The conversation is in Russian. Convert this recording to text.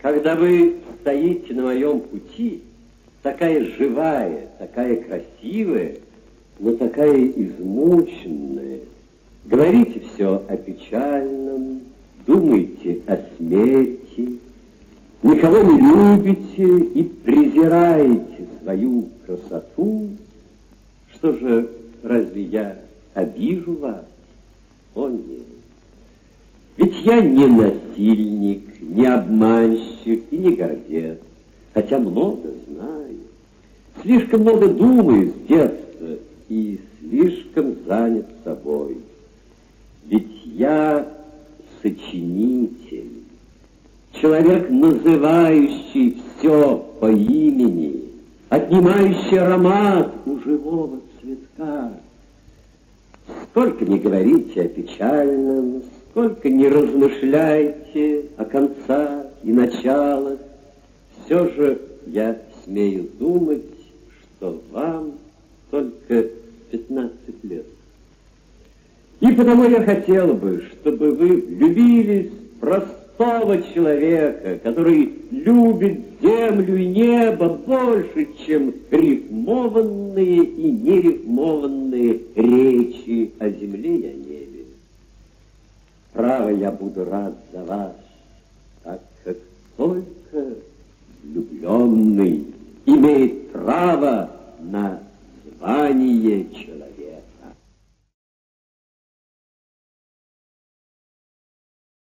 Когда вы стоите на моем пути, такая живая, такая красивая, но такая измученная, говорите все о печальном, думайте о смерти, никого не любите и презираете свою красоту, что же, разве я обижу вас? О, нет. Ведь я не насильник, не обманщик и не гордец, хотя много знаю. Слишком много думаю с детства и слишком занят собой. Ведь я сочинитель, человек, называющий все по имени, отнимающий аромат у живого цветка. Сколько не говорите о печальном, сколько не размышляйте о концах и началах, все же я смею думать, что вам только 15 лет. И потому я хотел бы, чтобы вы влюбились простого человека, который любит землю и небо больше, чем рифмованные и нерифмованные речи о. Я буду рад за вас, так как только влюбленный имеет право на звание человека.